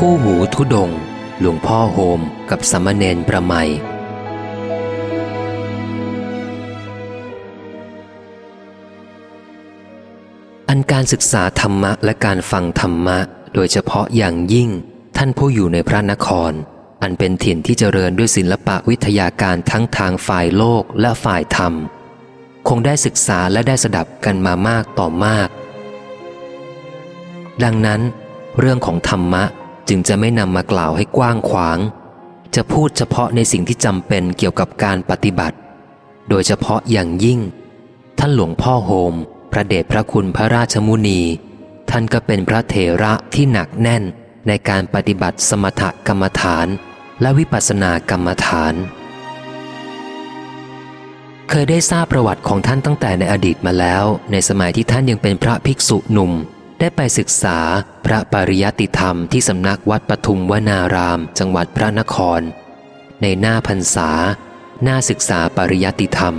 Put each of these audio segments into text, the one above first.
คู่หูทุดง หลวงพ่อโฮมกับสมณเณรประไมอันการศึกษาธรรมะและการฟังธรรมะ โดยเฉพาะอย่างยิ่ง ท่านผู้อยู่ในพระนคร อันเป็นถิ่นที่เจริญด้วยศิลปะวิทยาการทั้งทางฝ่ายโลกและฝ่ายธรรม คงได้ศึกษาและได้สดับกันมามากต่อมาก ดังนั้น เรื่องของธรรมะ จึงจะไม่นำมากล่าวให้กว้างขวาง จะพูดเฉพาะในสิ่งที่จำเป็นเกี่ยวกับการปฏิบัติ โดยเฉพาะอย่างยิ่ง ท่านหลวงพ่อโฮม พระเดชพระคุณพระราชมุนี ท่านก็เป็นพระเถระที่หนักแน่นในการปฏิบัติสมถกรรมฐาน และวิปัสสนากรรมฐาน เคยได้ทราบประวัติของท่านตั้งแต่ในอดีตมาแล้ว ในสมัยที่ท่านยังเป็นพระภิกษุหนุ่ม ได้ไปศึกษาพระปริยติธรรมที่สำนักวัดปทุมวนาราม จังหวัดพระนคร ในหน้าพรรษา หน้าศึกษาปริยติธรรม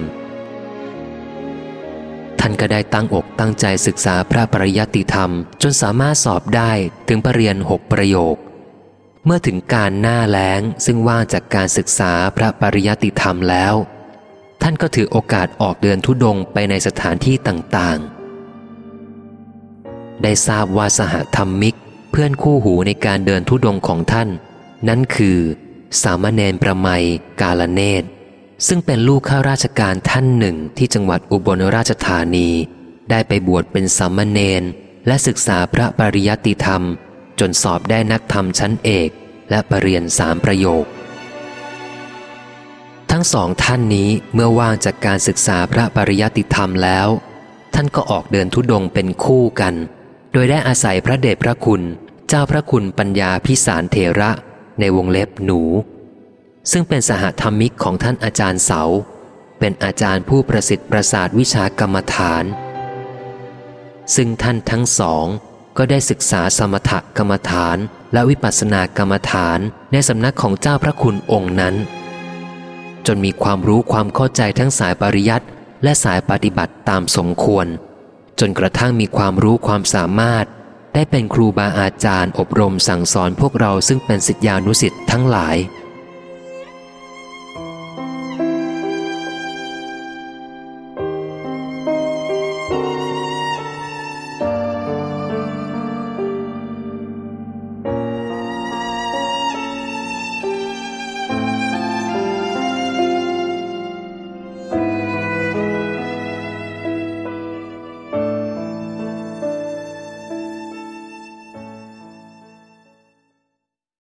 ท่านก็ได้ตั้งอกตั้งใจศึกษาพระปริยติธรรม จนสามารถสอบได้ถึงปรริญญาหกประโยค เมื่อถึงการหน้าแล้งซึ่งว่างจากการศึกษาพระปริยติธรรมแล้ว ท่านก็ถือโอกาสออกเดินทุดงไปในสถานที่ต่างๆ ได้ทราบว่าสหธรรมิก เพื่อนคู่หูในการเดินทุดงของท่าน นั่นคือ สามเณรประไมกาลเนตซึ่งเป็นลูกข้าราชการท่านหนึ่งที่จังหวัดอุบลราชธานี ได้ไปบวชเป็นสามเณรและศึกษาพระปริยติธรรม จนสอบได้นักธรรมชั้นเอก และปรริญญาสามประโยค ทั้งสองท่านนี้เมื่อว่างจากการศึกษาพระปริยติธรรมแล้ว ท่านก็ออกเดินทุดงค์เป็นคู่กัน โดยได้อาศัยพระเดชพระคุณ เจ้าพระคุณปัญญาพิสารเถระในวงเล็บหนู ซึ่งเป็นสหธรรมิกของท่านอาจารย์เสา เป็นอาจารย์ผู้ประสิทธิ์ประสาทวิชากรรมฐาน ซึ่งท่านทั้งสองก็ได้ศึกษาสมถกรรมฐานและวิปัสสนากรรมฐานในสำนักของเจ้าพระคุณองค์นั้น จนมีความรู้ความเข้าใจทั้งสายปริยัติและสายปฏิบัติตามสมควร จนกระทั่งมีความรู้ความสามารถ ได้เป็นครูบาอาจารย์อบรมสั่งสอนพวกเราซึ่งเป็นสิทธิานุสิทธ์ทั้งหลาย